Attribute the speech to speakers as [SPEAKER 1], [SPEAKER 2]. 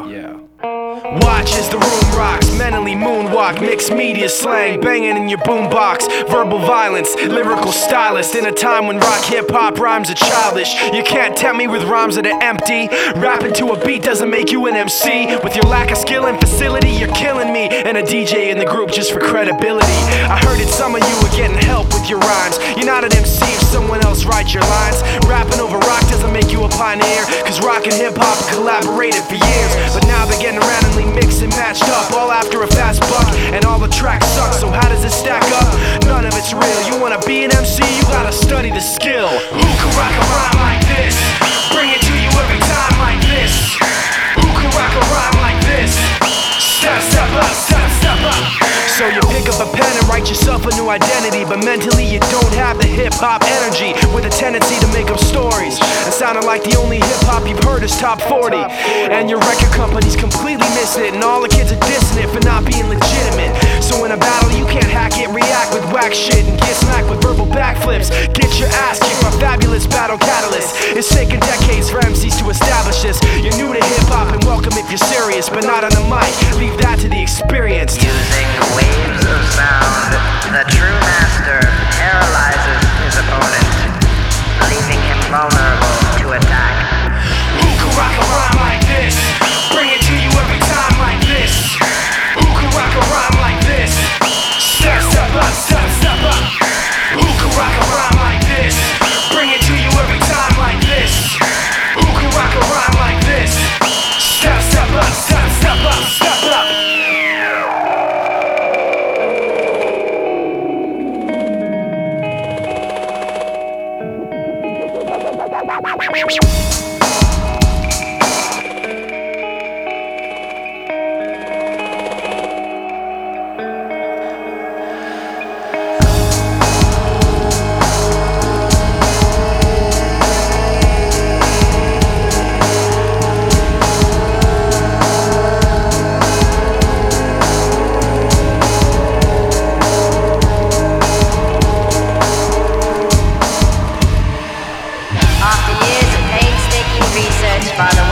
[SPEAKER 1] Yeah. Watch as the room rocks, mentally moonwalk, mixed media slang, banging in your boombox, verbal violence, lyrical stylist. In a time when rock hip hop rhymes are childish, you can't tempt me with rhymes that are empty. Rapping to a beat doesn't make you an MC. With your lack of skill and facility, you're killing me. And a DJ in the group just for credibility. I heard it, some of you are getting help with your rhymes. You're not an MC if someone else writes your lines. Pioneer, cause rock and hip hop collaborated for years. But now they're getting randomly mixed and matched up, all after a fast buck, and all the tracks suck. So how does it stack up? None of it's real. You wanna be an MC, you gotta study the skill. Who can rock a rhyme like this? A new identity, but mentally you don't have the hip hop energy with a tendency to make up stories. And sounding like the only hip hop you've heard is top 40. And your record company's completely missing it, and all the kids are dissing it for not being legitimate. So in a battle, you can't hack it, react with whack shit, and get smacked with verbal backflips. Get your ass kicked by fabulous battle catalyst. It's taken decades for MCs to establish this. You're new to hip hop You. find a